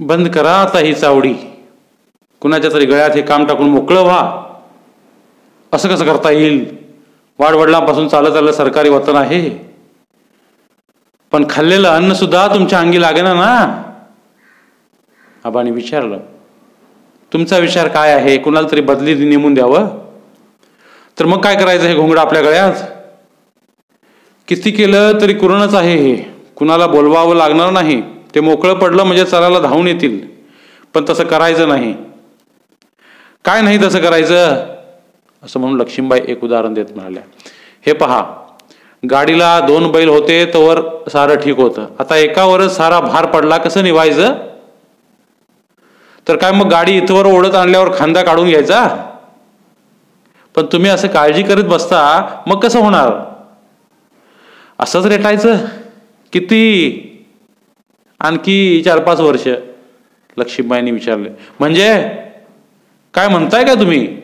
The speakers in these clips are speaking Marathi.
बंद करा आता ही चावडी. कुणाच्या तरी गळ्यात हे काम टाकून मोकळं व्हा. असं कसं करता येईल? वाडवडिलांपासून चालत आलं सरकारी वतन आहे. पण खाल्लेलं अन्न सुद्धा तुमच्या अंगी लागेना ना? आबाने विचारलं तुमचा विचार काय आहे? कुणाला तरी बदली नेमून द्यावं? तर मग काय करायचं हे घोंगडा आपल्या गळ्यात? किती केलं तरी कुरणच आहे हे. कुणाला बोलवावं लागणार नाही. ते मोकळं पडलं म्हणजे चराला धावून येतील. पण तसं करायचं नाही. काय नाही तसं करायचं? असं म्हणून लक्ष्मीबाई एक उदाहरण देत म्हणाल्या. हे पहा गाडीला दोन बैल होते तोवर सारं ठीक होतं. आता एकावरच सारा भार पडला कसं निवायचं? तर काय मग गाडी इथवर ओढत आणल्यावर खांदा काढून घ्यायचा? पण तुम्ही असं काळजी करीत बसता मग कसं होणार? असंच रेटायचं? किती? आणखी चार पाच वर्ष. लक्ष्मीबाईंनी विचारले म्हणजे काय म्हणताय का तुम्ही?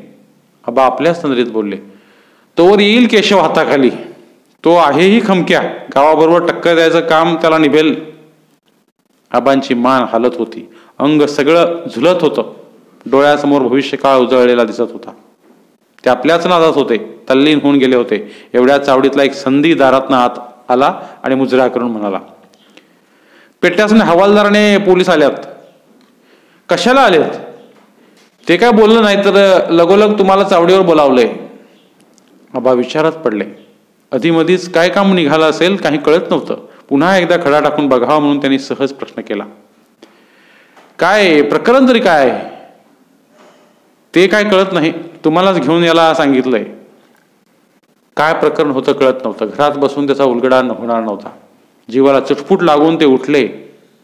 आबा आपल्याच तंद्रीत बोलले. तोवर येईल केशव हाताखाली. तो आहेही खमक्या. गावाबरोबर टक्कर द्यायचं काम त्याला निभेल. आबांची मान हालत होती. अंग सगळं झुलत होतं. डोळ्यासमोर भविष्यकाळ उजळलेला दिसत होता. ते आपल्याच नादात होते. तल्लीन होऊन गेले होते. एवढ्या चावडीतला एक संधी दारातनं आत आला आणि मुजरा करून म्हणाला पेट्यासने हवालदाराने पोलीस आल्यात. कशाला आलेत? ते काय बोललं नाही तर लगोलग तुम्हाला चावडीवर बोलावलंय. आबा विचारात पडले. अधीमधीच काय काम निघालं असेल काही कळत नव्हतं. पुन्हा एकदा खडा टाकून बघावा म्हणून त्यांनी सहज प्रश्न केला. काय प्रकरण तरी काय? ते काय कळत नाही. तुम्हालाच घेऊन याला सांगितलंय. काय प्रकरण होतं कळत नव्हतं. घरात बसून त्याचा उलगडा होणार नव्हता. जीवाला चटपूट लागून ते उठले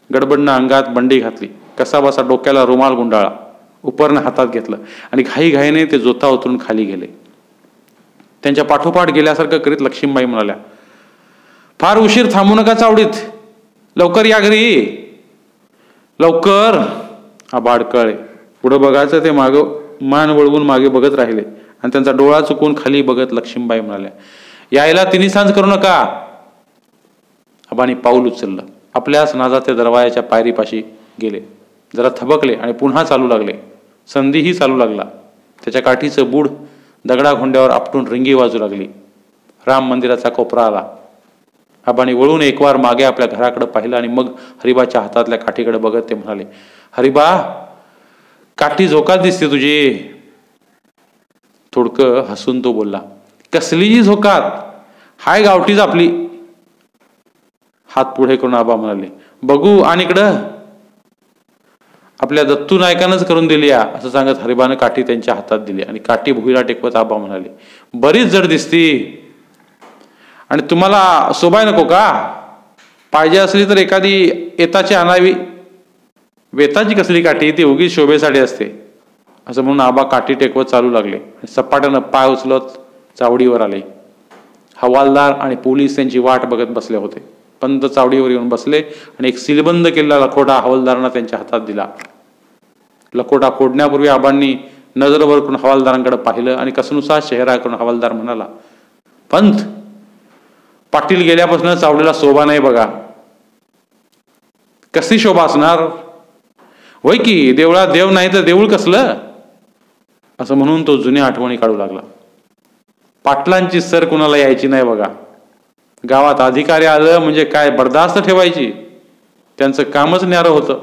गडबडनं अंगात बंडी घातली कसाबसा डोक्याला रुमाल गुंडाळा उपरनं हातात घेतलं आणि घाईघाईने ते जोता उतरून खाली गेले. त्यांच्या पाठोपाठ गेल्यासारखं करीत लक्ष्मीबाई म्हणाल्या फार उशीर थांबू नका चावडीत. लवकर या घरी लवकर. आबाड कळे पुढं बघायचं ते माग मान वळवून मागे बघत राहिले आणि त्यांचा डोळा चुकून खाली बघत लक्ष्मीबाई म्हणाल्या यायला तिन्ही सांज करू नका. आबानी पाऊल उचललं. आपल्याच नादात ते दरवाजाच्या पायरीपाशी गेले. जरा थबकले आणि पुन्हा चालू लागले. संधीही चालू लागला. त्याच्या काठीचं बूड दगडा घोंड्यावर आपटून रिंगी वाजू लागली. राम मंदिराचा कोपरा आला. आबाने वळून एकवार मागे आपल्या घराकडे पाहिलं आणि मग हरिबाच्या हातातल्या काठीकडे बघत ते म्हणाले हरिबा काठी झोकात दिसते तुझी. थोडक हसून तो बोलला कसलीही झोकात. हाय गावठीच आपली. हात पुढे करून आबा म्हणाले बघू आणि इकडं. आपल्या दत्तू नायकानंच करून दिली या असं सांगत हरिबानं काठी त्यांच्या हातात दिली आणि काठी भुईला टेकवत आबा म्हणाले बरीच जड दिसती. आणि तुम्हाला सोबाय नको का? पाहिजे असली तर एखादी येताची आणावी. वेताची कसली काठी? ती उगीच शोभेसाठी असते. असं म्हणून आबा काठी टेकवत चालू लागले सपाट्यानं पाय उचलत चावडीवर आले. हवालदार आणि पोलीस त्यांची वाट बघत बसले होते. पंत चावडीवर येऊन बसले आणि एक सिलबंद केलेला लखोटा हवालदारांना त्यांच्या हातात दिला. लखोटा फोडण्यापूर्वी आबांनी नजरभर करून हवालदारांकडे पाहिलं आणि कसनुसा शहराकडून करून हवालदार म्हणाला पंत पाटील गेल्यापासून चावडीला शोभा नाही बघा. कशी शोभा असणार? होय की देवळात देव नाही तर देऊळ कसलं? असं म्हणून तो जुन्या आठवणी काढू लागला. पाटलांची सर कुणाला यायची नाही बघा. गावात अधिकारी आलं म्हणजे काय? बर्दास्त ठेवायची. त्यांचं कामच न्यारं होतं.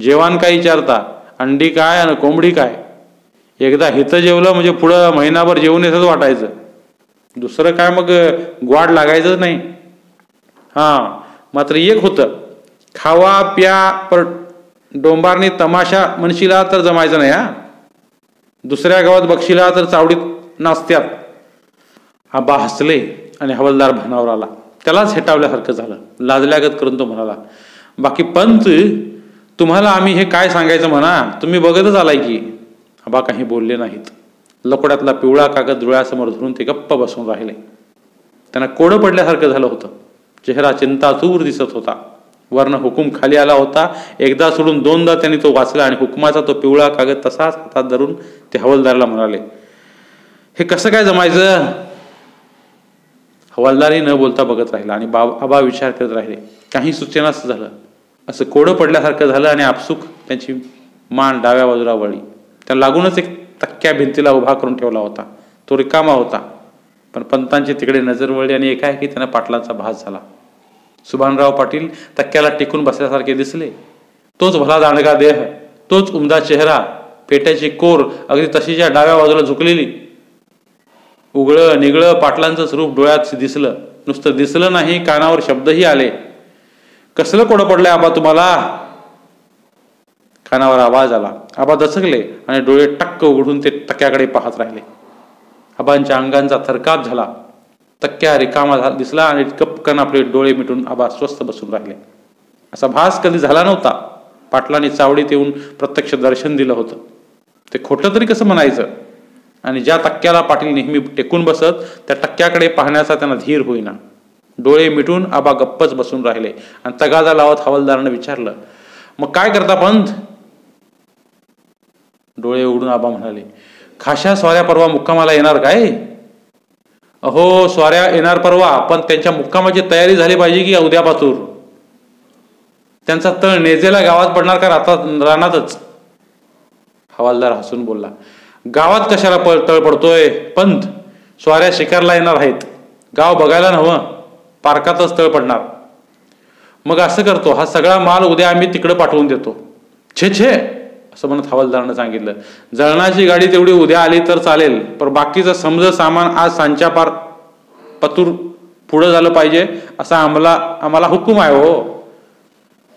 जेवण काय विचारता? अंडी काय आणि कोंबडी काय? एकदा हिथं जेवलं म्हणजे पुढं महिनाभर जेवून येतच वाटायचं. दुसरं काय मग ग्वाड लागायचंच नाही. हां मात्र एक होतं. खावा प्या पर डोंबारनी तमाशा म्हणशिला तर जमायचं नाही हा. दुसऱ्या गावात बक्षीला तर चावडीत नाचत्यात. आबा हसले आणि हवलदार भानावर आला. त्यालाच हेटावल्यासारखं झालं. लाजल्यागत करून तो म्हणाला बाकी पंत तुम्हाला आम्ही हे काय सांगायचं म्हणा? तुम्ही बघतच आलाय की. आबा काही बोलले नाहीत. लकोड्यातला पिवळा कागद डोळ्यासमोर धरून ते गप्प बसून राहिले. त्यांना कोडं पडल्यासारखं झालं होतं. चेहरा चिंताचूर दिसत होता. वर्ण हुकूम खाली आला होता. एकदा सोडून दोनदा त्यांनी तो वाचला आणि हुकुमाचा तो पिवळा कागद तसाच हातात धरून ते हवालदाराला म्हणाले हे कसं काय जमायचं? हवालदारही न बोलता बघत राहिला आणि बाबा विचार करत राहिले. काही सूचनाच झालं. असं कोडं पडल्यासारखं झालं आणि आपसुक त्यांची मान डाव्या बाजूला वळली. त्या लागूनच एक तक्क्या भिंतीला उभा करून ठेवला होता. तो रिकामा होता. पण पंतांची तिकडे नजर वळली आणि एकाएकी त्यांना पाटलांचा भास झाला. सुभानराव पाटील तक्क्याला टिकून बसल्यासारखे दिसले. तोच भला दांडगा देह तोच उमदा चेहरा पेट्याची कोर अगदी तशीच्या डाव्या बाजूला झुकलेली. उघळं निगळं पाटलांचं स्वरूप डोळ्यात दिसलं. नुसतं दिसलं नाही कानावर शब्दही आले. कसलं कोडं पडलंय आबा तुम्हाला? कानावर आवाज आला. आबा दचकले आणि डोळे टक्क उघडून ते टक्क्याकडे पाहत राहिले. आबांच्या अंगांचा थरकाप झाला. तक्क्या रिकामा दिसला आणि कपकन आपले डोळे मिटून आबा स्वस्थ बसून राहिले. असा भास कधी झाला नव्हता. पाटलांनी चावडीत येऊन प्रत्यक्ष दर्शन दिलं होतं. ते खोटं तरी कसं म्हणायचं? आणि ज्या टक्क्याला पाटील नेहमी टेकून बसत त्या टक्क्याकडे पाहण्याचा त्यांना धीर होईना. डोळे मिटून आबा गप्पच बसून राहिले आणि तगादा लावत हवालदारानं विचारलं मग काय करता पंत? डोळे उघडून आबा म्हणाले खाशा स्वाऱ्या परवा मुक्कामाला येणार काय? अहो स्वाऱ्या येणार परवा पण त्यांच्या मुक्कामाची तयारी झाली पाहिजे की उद्या पातूर त्यांचा तळ नेजेला गावात पडणार का राहतात रानातच? हवालदार हसून बोलला गावात कशाला पळ तळ पडतोय पंत स्वाऱ्या शिकारला येणार आहेत. गाव बघायला नव्हं पार्कातच तळ पडणार मग असं करतो. हा सगळा माल उद्या आम्ही तिकडं पाठवून देतो. छे छे. असं म्हणत हवालदारानं सांगितलं. जळणाची गाडी तेवढी उद्या आली तर चालेल पण बाकीचं समज सामान आज सांच्या पार पतूर पुढं झालं पाहिजे असा आम्हाला आम्हाला हुकूम आहे हो.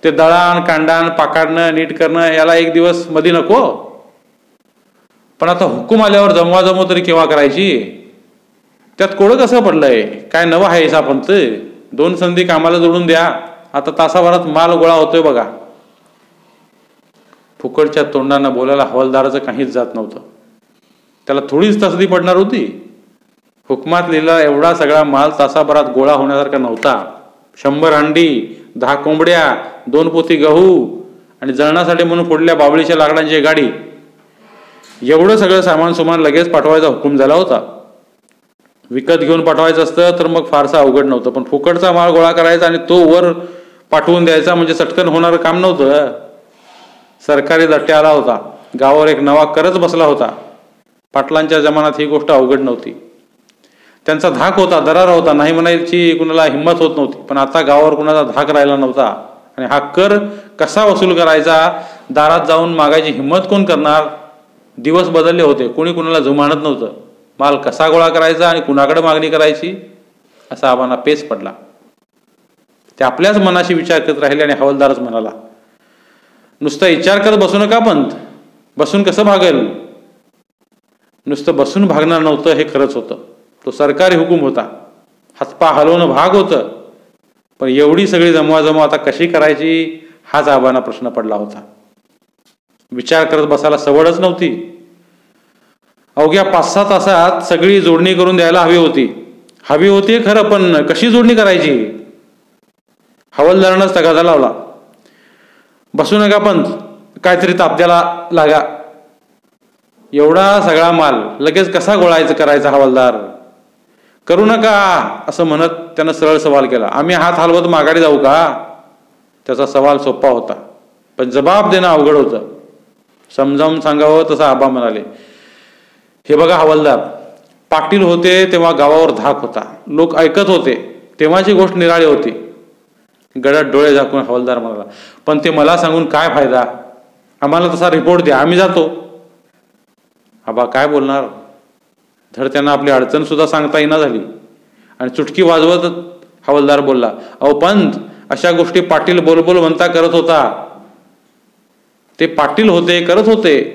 ते दळाण कांडाण पाकाडणं नीट करणं याला एक दिवस मधी नको. पण आता हुकूम आल्यावर जमवाजमव तरी केव्हा करायची? त्यात कोडं कसं पडलंय? काय नवं आहे आपण ते दोन संधी कामाला जोडून द्या. आता तासाभरात माल गोळा होतोय बघा. फुकटच्या तोंडानं बोलायला हवालदाराचं काहीच जात नव्हतं. त्याला थोडीच तसदी पडणार होती. हुकमात लिहिला एवढा सगळा माल तासाभरात गोळा होण्यासारखा नव्हता. शंभर हंडी दहा कोंबड्या दोन पोती गहू आणि जळणासाठी म्हणून फोडल्या बावळीच्या लाकडांची गाडी. एवढं सगळं सामान सुमान लगेच पाठवायचा हुकूम झाला होता. विकत घेऊन पाठवायचं असतं तर मग फारसा अवघड नव्हतं पण फुकटचा माल गोळा करायचा आणि तो वर पाठवून द्यायचा म्हणजे चटकन होणारं काम नव्हतं. सरकारी दट्टे आला होता. गावावर एक नवा करच बसला होता. पाटलांच्या जमानात ही गोष्ट अवघड नव्हती. त्यांचा धाक होता दरारा होता. नाही म्हणायची कुणाला हिंमत होत नव्हती पण आता गावावर कुणाचा धाक राहिला नव्हता. आणि हा कर कसा वसूल करायचा? दारात जाऊन मागायची हिंमत कोण करणार? दिवस बदलले होते. कोणी कुणाला जुमानत नव्हतं. माल कसा गोळा करायचा आणि कुणाकडे मागणी करायची असा आम्हाला पेच पडला. ते आपल्याच मनाशी विचार करत राहिले आणि हवालदारच म्हणाला नुसतं विचार करत बसू नका पंत. बसून कसं भागेल? नुसतं बसून भागणार नव्हतं हे खरंच होतं. तो सरकारी हुकूम होता. हातपा हलवणं भाग होतं. पण एवढी सगळी जमवा आता कशी करायची हाच आबांना प्रश्न पडला होता. विचार करत बसायला सवडच नव्हती. अवघ्या पाच सहा तासात सगळी जोडणी करून द्यायला हवी होती. हवी होती खरं पण कशी जोडणी करायची? हवलदारानंच तगादा लावला. बसू नका पण काहीतरी तापद्याला लागा. एवढा सगळा माल लगेच कसा गोळायचं करायचा हवालदार? करू नका असं म्हणत त्यानं सरळ सवाल केला. आम्ही हात हलवत माघारी जाऊ का? त्याचा सवाल सोपा होता. पण जबाब देणं अवघड होतं. समजावून सांगावं तसं आबा म्हणाले. हे बघा हवालदार पाटील होते तेव्हा गावावर धाक होता. लोक ऐकत होते तेव्हाची गोष्ट निराळी होती. गडद डोळे झाकून हवालदार म्हणाला पण ते मला सांगून काय फायदा? आम्हाला तसा रिपोर्ट द्या आम्ही जातो. आबा काय बोलणार? धड त्यांना आपली अडचण सुद्धा सांगता येईना झाली. आणि चुटकी वाजवत हवालदार बोलला अहो पंत अशा गोष्टी पाटील बोलबोल म्हणता करत होता. ते पाटील होते करत होते.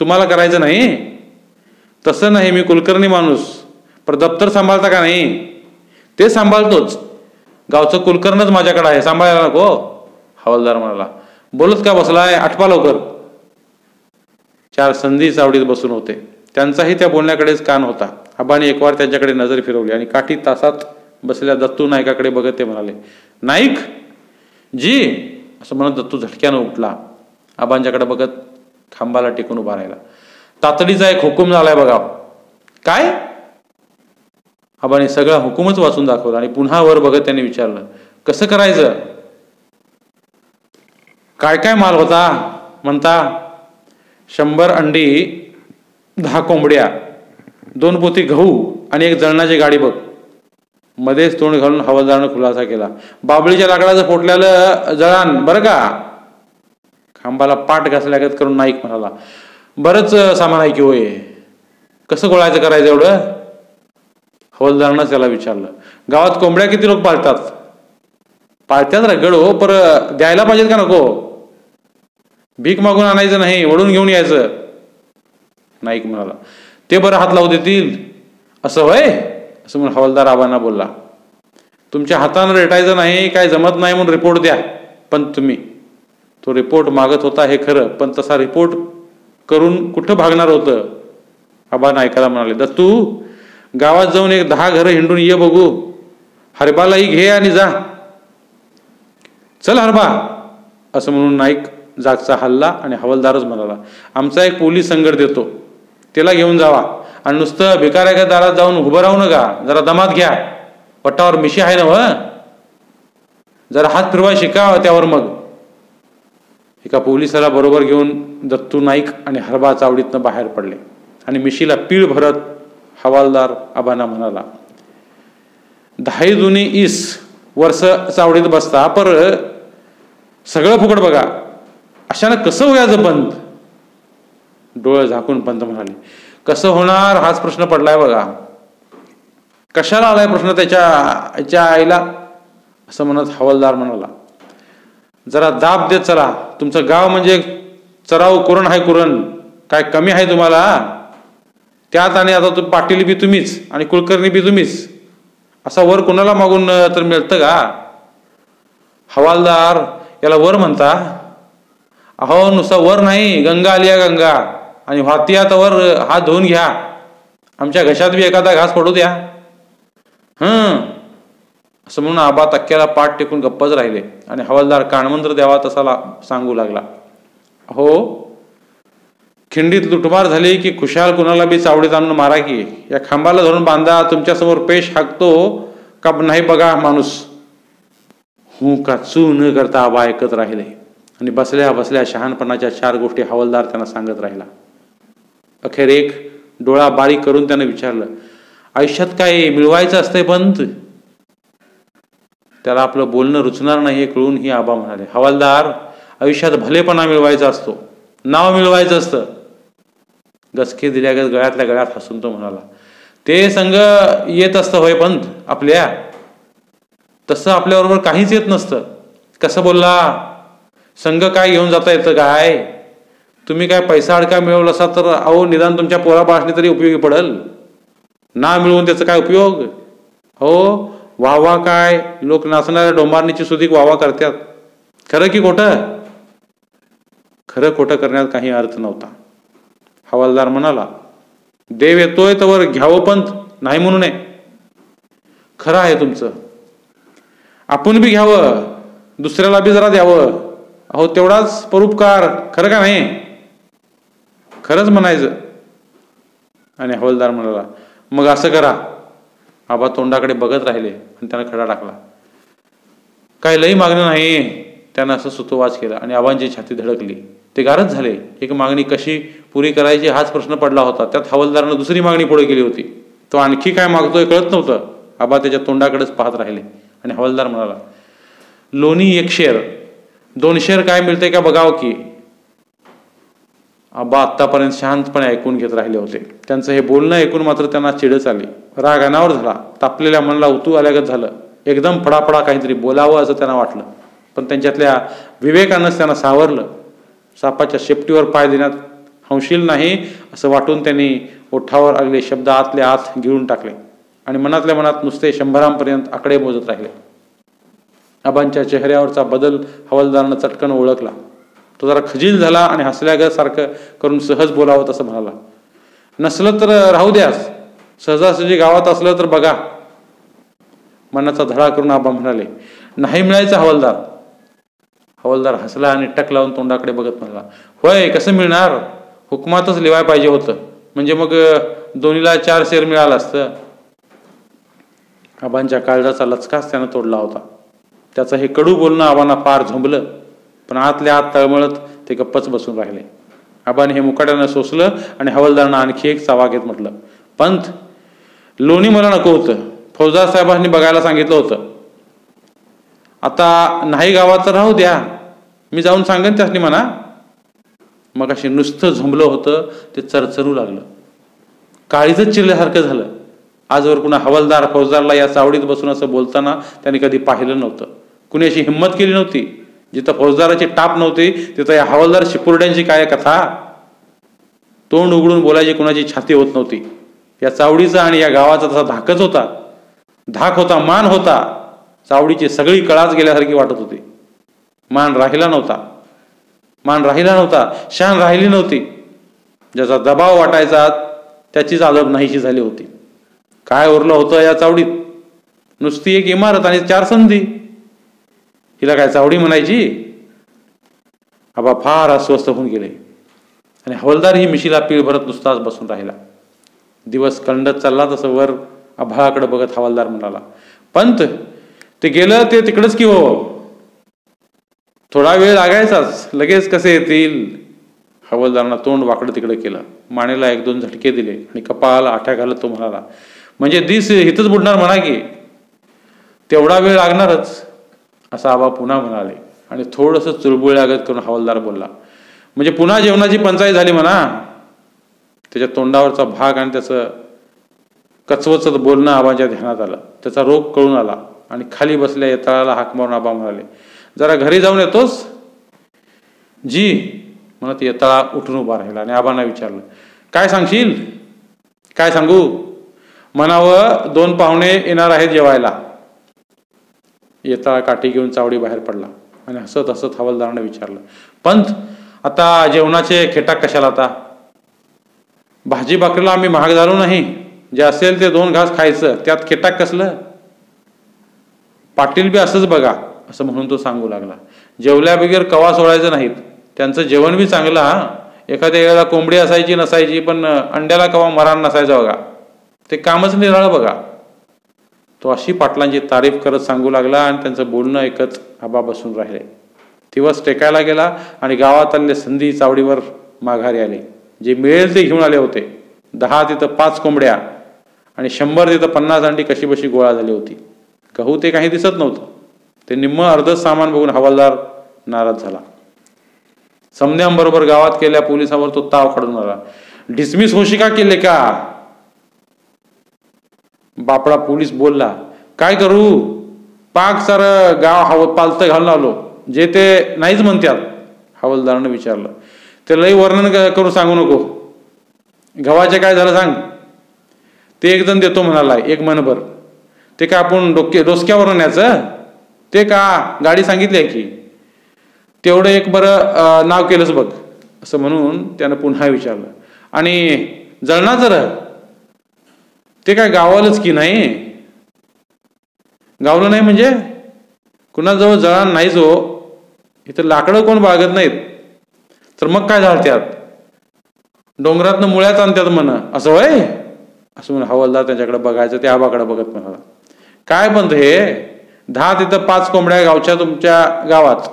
तुम्हाला करायचं नाही? तसं नाही मी कुलकर्णी माणूस. पर दप्तर सांभाळता का नाही? ते सांभाळतोच. गावचं कुलकर्णच माझ्याकडे आहे. सांभाळायला नको हो. हवालदार म्हणाला. बोलत का बसलाय? आठवा लवकर. चार संधी चावडीत बसून होते. त्यांचाही त्या बोलण्याकडेच कान होता. आबाने एक वार त्यांच्याकडे नजर फिरवली आणि काठी तासात बसलेल्या दत्तू नायकाकडे बघत ते म्हणाले नाईक जी असं म्हणत दत्तू झटक्यानं उठला. आबांच्याकडे बघत खांबाला टेकून उभा राहिला. तातडीचा एक हुकूम झालाय बघा. काय? आबाने सगळा हुकूमच वाचून दाखवला आणि पुन्हा वर बघत त्यांनी विचारलं कसं करायचं? काय काय माल होता? म्हणता शंभर अंडी दहा कोंबड्या दोन पोती गहू आणि एक जळणाची गाडी बघ. मध्येच तोंड घालून हवालदारानं खुलासा केला. बाबळीच्या लाकडाचं फोटल्यालं जळान बरं का? आंबाला पाठ घासल्यागत करून नाईक म्हणाला बरंच सामान आहे की होय? कसं गोळायचं करायचं एवढं? हवालदारानं त्याला विचारलं गावात कोंबड्या किती लोक पाळतात? पाळत्यात रगड हो पर द्यायला पाहिजेत का नको? भीक मागून आणायचं नाही वडून घेऊन यायचं. नाईक म्हणाला ते बरं हात लावू देतील. असं होय? असं म्हणून हवालदार आबांना बोलला तुमच्या हातानं रेटायचं नाही काय जमत नाही म्हणून रिपोर्ट द्या पण तुम्ही. तो रिपोर्ट मागत होता हे खरं पण तसा रिपोर्ट करून कुठं भागणार होतं? आबा नायकाला म्हणाले दत्तू गावात जाऊन एक दहा घरं हिंडून ये बघू. हरबालाही घे आणि जा. चल हरबा असं म्हणून नाईक जागचा हल्ला आणि हवालदारच म्हणाला आमचा एक पोलीस संघट देतो. त्याला घेऊन जावा. आणि नुसतं भिकाऱ्याच्या दारात जाऊन उभं राहू नका. जरा दमात घ्या. पट्टावर मिशी आहे ना व जरा हात फिरवाय शिका त्यावर मग. एका पोलिसाला बरोबर घेऊन दत्तू नाईक आणि हरबा चावडीतनं बाहेर पडले. आणि मिशीला पीळ भरत हवालदार आबाना म्हणाला दहाही जुनी इस वर्ष चावडीत बसता पर सगळं फुकट बघा. अशानं कसं होयाचं बंद? डोळं झाकून पंत म्हणाले कसं होणार हाच प्रश्न पडलाय बघा. कशाला आलाय प्रश्न त्याच्या आईला? असं म्हणत हवालदार म्हणाला जरा दाब देत चला. तुमचं गाव म्हणजे चराव कुरण आहे कुरण. काय कमी आहे तुम्हाला त्यात आणि आता तू पाटील बी तुम्हीच आणि कुलकर्णी बी तुम्हीच. असा वर कोणाला मागून तर मिळतं का? हवालदार याला वर म्हणता. अहो नुसता वर नाही गंगा आली गंगा. आणि वाहती आता वर हात धुवून घ्या. आमच्या घशात बी एखादा घास पडू द्या. हं. असं म्हणून आबा तक्क्याला पाठ टेकून गप्पच राहिले आणि हवालदार कानमंत्र द्यावा तसा सांगू लागला. हो खिंडीत लुटमार झाली की खुशाल कुणाला बी चावडीत आणून मारा की? या खांबाला धरून बांधा तुमच्यासमोर पेश हाकतो का नाही बघा माणूस? हू का चू न करता आबा ऐकत राहिले आणि बसल्या बसल्या शहाणपणाच्या चार गोष्टी हवालदार त्यांना सांगत राहिला. अखेर एक डोळा बारीक करून त्यानं विचारलं आयुष्यात काय मिळवायचं असतंय पंत? त्याला आपलं बोलणं रुचणार नाही हे कळून ही आबा म्हणाले हवालदार आयुष्यात भलेपणा मिळवायचा असतो नाव मिळवायचं असतं. गचके दिल्या गळ्यातल्या गळ्यात हसून तो म्हणाला ते संघ येत असतं होय पंत आपल्या. तसं आपल्याबरोबर काहीच येत नसतं. कसं बोलला? संघ काय घेऊन जाता येतं काय तुम्ही काय पैसा अडका मिळवला असा तर अहो निदान तुमच्या पोराबाळाने तरी उपयोगी पडल? ना मिळवून त्याचा काय उपयोग? हो वाहवा काय? लोक नाचणाऱ्या डोंबारणीची सुधीक वाहवा करतात. खरं की खोटं? खरं खोटं करण्यात काही अर्थ नव्हता. हवालदार म्हणाला देव येतोय तर घ्यावं पण नाही म्हणू नये. खरं आहे तुमचं. आपण बी घ्यावं दुसऱ्याला बी जरा द्यावं. अहो तेवढाच परोपकार खरं का नाही? खरंच म्हणायचं. आणि हवालदार म्हणाला मग असं करा. आबा तोंडाकडे बघत राहिले आणि त्यानं खडा टाकला. काय लई मागणं नाही. त्यानं असं सुतोवाच केला आणि आबांची छाती धडकली. ते गारच झाले. एक मागणी कशी पुरी करायची हाच प्रश्न पडला होता. त्यात हवालदारानं दुसरी मागणी पुढे केली होती. तो आणखी काय मागतोय कळत नव्हतं. आबा त्याच्या तोंडाकडेच पाहत राहिले आणि हवालदार म्हणाला लोणी एक शेर. दोन शेर काय मिळते का बघाव की? आबा आत्तापर्यंत शांतपणे ऐकून घेत राहिले होते. त्यांचं हे बोलणं ऐकून मात्र त्यांना चिडच आली. राग अनावर झाला. तापलेल्या मनाला उतू आल्यागत झालं. एकदम फडाफडा काहीतरी बोलावं असं त्यांना वाटलं. पण त्यांच्यातल्या विवेकानंच त्यांना सावरलं. सापाच्या शेपटीवर पाय देण्यात हंशील नाही असं वाटून त्यांनी ओठावर आलेले शब्द आतले आत गिळून टाकले आणि मनातल्या मनात नुसते शंभरांपर्यंत आकडे मोजत राहिले. आबांच्या चेहऱ्यावरचा बदल हवालदारानं चटकन ओळखला. तो जरा खजील झाला आणि हसल्यासारखं करून सहज बोलावं तसं म्हणाला. नसलं तर राहू द्यास सहजासहजी गावात असलं तर बघा. मनाचा धडा करून आबा म्हणाले नाही मिळायचं हवालदार. हवालदार हसला आणि टक लावून तोंडाकडे बघत म्हणाला होय कसं मिळणार? हुकमातच लिवाय पाहिजे होतं. म्हणजे मग दोन्हीला चार शेर मिळालं असतं. आबांच्या काळजाचा लचकाच त्यानं तोडला होता. त्याचं हे कडू बोलणं आबांना फार झोंबलं. पण आतल्या आत तळमळत ते गप्पच बसून राहिले. आबाने हे मुकाट्यानं सोसलं आणि हवालदारानं आणखी एक चावा घेत म्हटलं पंत लोणी मला नको होतं. फौजदार साहेबांनी बघायला सांगितलं होतं. आता नाही गावात राहू द्या. मी जाऊन सांगेन त्यासनी म्हणा. मग अशी नुसतं झुंबलं होतं ते चरचरू लागलं. काळीजच चिरल्यासारखं झालं. आजवर कुणा हवालदार फौजदारला या चावडीत बसून असं बोलताना त्यांनी कधी पाहिलं नव्हतं. कुणी अशी हिंमत केली नव्हती. जिथं फौजदाराची टाप नव्हती तिथं या हवालदार शिपुर्ड्यांची काय कथा तोंड उघडून बोलायची कुणाची छाती होत नव्हती. या चावडीचा आणि या गावाचा तसा धाकच होता. धाक होता मान होता. चावडीची सगळी कळाच गेल्यासारखी वाटत होती. मान राहिला नव्हता. मान राहिला नव्हता. शान राहिली नव्हती. ज्याचा दबाव वाटायचा त्याचीच आदब नाहीशी झाली होती. काय उरलं होतं या चावडीत? नुसती एक इमारत आणि चार संधी. हिला काय चावडी म्हणायची? आबा फार अस्वस्थ होऊन गेले. आणि हवलदार ही मिशीला पीळ भरत नुसताच बसून राहिला. दिवस कंडत चालला तसं वर आभाळाकडे बघत हवालदार म्हणाला पंत ते गेलं ते तिकडंच की हो? थोडा वेळ लागायचाच लगेच कसे येतील? हवालदारांना तोंड वाकडं तिकडे केलं. मानेला एक दोन झटके दिले आणि कपाळाला आठ्या घालत तो म्हणाला म्हणजे दिस इथंच बुडणार म्हणा की. तेवढा वेळ लागणारच. असं आबा पुन्हा म्हणाले. आणि थोडंसं चुळबुळ्यागत करून हवालदार बोलला म्हणजे पुन्हा जेवणाची पंचायत झाली म्हणा. त्याच्या तोंडावरचा भाग आणि त्याचं कचवचत बोलणं आबाच्या ध्यानात आलं. त्याचा रोग कळून आला आणि खाली बसल्या येताळाला हाक मारून आबा म्हणाले जरा घरी जाऊन येतोस? जी. म्हणत येताळा उठून उभा राहिला आणि आबांना विचारलं काय सांगशील? काय सांगू? म्हणावं दोन पाहुणे येणार आहेत जेवायला. येता काठी घेऊन चावडी बाहेर पडला. आणि हसत हसत हवालदारानं विचारलं पंत आता जेवणाचे खेटाक कशाला आता? भाजी भाकरीला आम्ही महाग झालो नाही. जे असेल ते दोन घास खायचं. त्यात खेटाक कसलं? पाटील बी असंच बघा असं म्हणून तो सांगू लागला. जेवल्याबगैर कवा सोडायचं नाहीत. त्यांचं जेवण बी चांगलं हा. एखाद्या वेळेला कोंबडी असायची नसायची पण अंड्याला कवा मरान नसायचं बघा. ते कामच निराळं बघा. तो अशी पाटलांची तारीफ करत सांगू लागला आणि त्यांचं बोलणं ऐकत आबा बसून राहिले. दिवस टेकायला गेला आणि गावात आलेले संधी चावडीवर माघारी आले. जे मिळेल ते घेऊन आले होते. दहा तिथं पाच कोंबड्या आणि शंभर तिथं पन्नास अंडी कशी बशी गोळा झाली होती. गहू ते काही दिसत नव्हतं. ते निम्म अर्धच सामान बघून हवालदार नाराज झाला. समन्यांबरोबर गावात केल्या पोलिसावर तो ताव काढून आला. डिसमिस होशी का केले का? बापडा पोलीस बोलला काय करू? पाक सर गाव हव पालत घालून आलो जे ते नाहीच म्हणतात हवालदारानं विचारलं ते लई वर्णन करू सांगू नको. गव्हाचे काय झालं सांग. ते एक जण देतो म्हणाला एक मनभर. ते का आपण डोके डोसक्यावर न्यायचं? ते का? गाडी सांगितली आहे की. तेवढं एक बरं नाव केलंच बघ. असं म्हणून त्यानं पुन्हा विचारलं आणि जळणाचं ते काय गावालाच की नाही? गावलं नाही म्हणजे? कुणाजवळ जळान नाहीच हो. इथं लाकडं कोण बाळगत नाहीत? तर मग काय झालं त्यात? डोंगरातनं मुळ्यात आणतात म्हण. असं वय असं म्हणून हवालदार त्यांच्याकडे बघायचं त्या आबाकडे बघत म्हणाला. काय पण हे? दहा तिथं पाच कोंबड्या गावच्या तुमच्या गावात.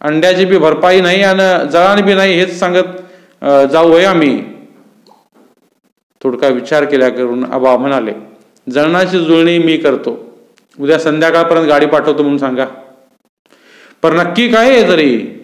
अंड्याची बी भरपाई नाही आणि जळाण बी नाही हेच सांगत जाऊ होय आम्ही. थोडका विचार केल्या करून आबा म्हणाले जळणाची जुळणी मी करतो. उद्या संध्याकाळपर्यंत गाडी पाठवतो म्हणून सांगा. पण नक्की काय आहे तरी?